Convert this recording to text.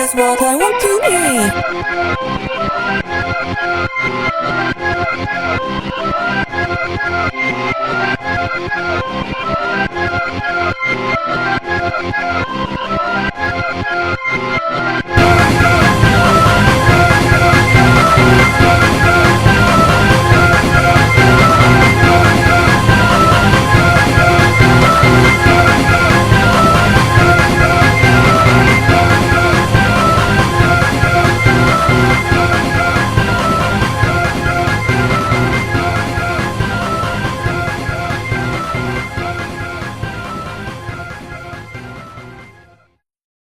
is what I want to be. Thank